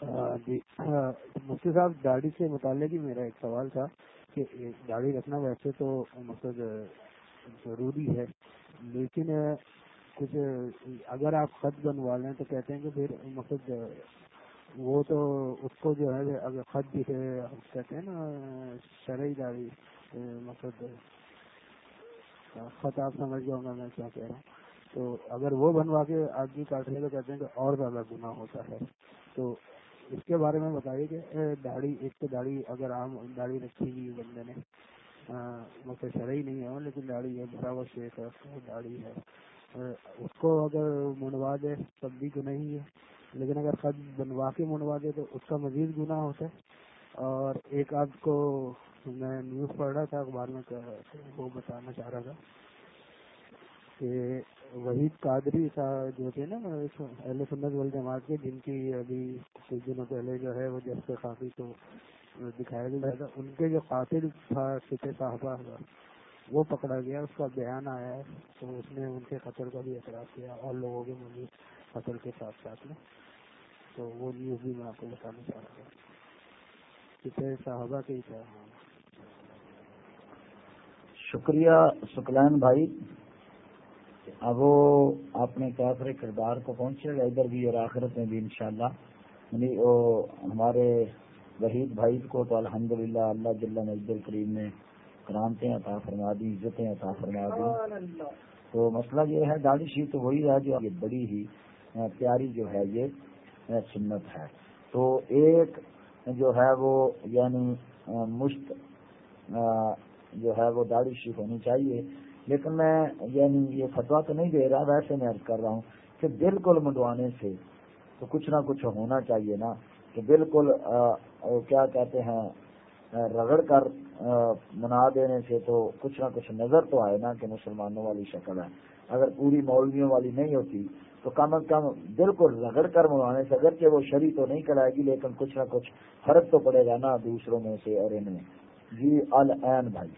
جی مفتی صاحب، داڑھی سے متعلق ہی میرا ایک سوال تھا کہ داڑھی رکھنا ویسے تو مطلب ضروری ہے، لیکن کچھ اگر آپ خط بنوا لیں تو کہتے ہیں کہ پھر مطلب وہ تو اس کو جو ہے، اگر خط دکھے کہتے ہیں نا شرعی داڑھی مطلب خط آپ سمجھ جاؤں گا میں کیا کہہ رہا ہوں۔ تو اگر وہ بنوا کے آدمی کاٹنے تو کہتے ہیں کہ اور زیادہ گناہ ہوتا ہے۔ تو اس کے بارے میں بتائیے کہ داڑھی، ایک تو داڑھی اگر عام داڑھی رکھی ہوئی بندے نے مجھے شرعی نہیں ہے، لیکن داڑھی ہے، برابر شیخ ہے، داڑھی ہے۔ اس کو اگر منڈوا دے تب بھی تو نہیں ہے۔ لیکن اگر خط بنوا کے منڈوا دے تو اس کا مزید گناہ ہوتا ہے۔ اور ایک آپ کو میں نیوز پڑھ رہا تھا، اخبار میں وہ بتانا چاہ رہا تھا کہ وحید قادری جو تھے نا اہل سنت وال جماعت کے، جن کی ابھی کچھ دنوں پہلے جو ہے وہ جیسے کافی تو دکھایا گیا تھا، ان کے جو قاتل تھا فتح صاحبہ، وہ پکڑا گیا، اس کا بیان آیا ہے، تو اس نے ان کے قتل کا بھی اعتراف کیا اور لوگوں کے مزید قتل کے ساتھ ساتھ میں۔ تو وہ نیوز بھی میں آپ کو بتانا چاہ رہا تھا فتح صاحبہ کے ہی تھا شکریہ سکلین بھائی۔ اب وہ اپنے کیسرے کردار کو پہنچے گا ادھر بھی اور آخرت میں بھی انشاءاللہ۔ یعنی وہ ہمارے وحید بھائی کو تو الحمد للہ اللہ جل مجد الکریم نے کرامتیں عطا فرما دی عزتیں عطا فرما دی۔ تو مسئلہ یہ ہے داڑھی شی تو وہی ہے جو یہ بڑی ہی پیاری جو ہے یہ سنت ہے۔ تو ایک جو ہے وہ یعنی مشت جو ہے وہ داڑھی شیف ہونی چاہیے۔ لیکن میں یعنی یہ فتوا تو نہیں دے رہا، ویسے میں عرض کر رہا ہوں کہ بالکل منڈوانے سے تو کچھ نہ کچھ ہونا چاہیے نا کہ بالکل کیا کہتے ہیں رگڑ کر منا دینے سے تو کچھ نہ کچھ نظر تو آئے نا کہ مسلمانوں والی شکل ہے۔ اگر پوری مولویوں والی نہیں ہوتی تو کم از کم بالکل رگڑ کر منوانے سے، اگرچہ وہ شری تو نہیں کرائے گی، لیکن کچھ نہ کچھ فرق تو پڑے گا نا دوسروں میں سے اور ان میں۔ جی العین بھائی۔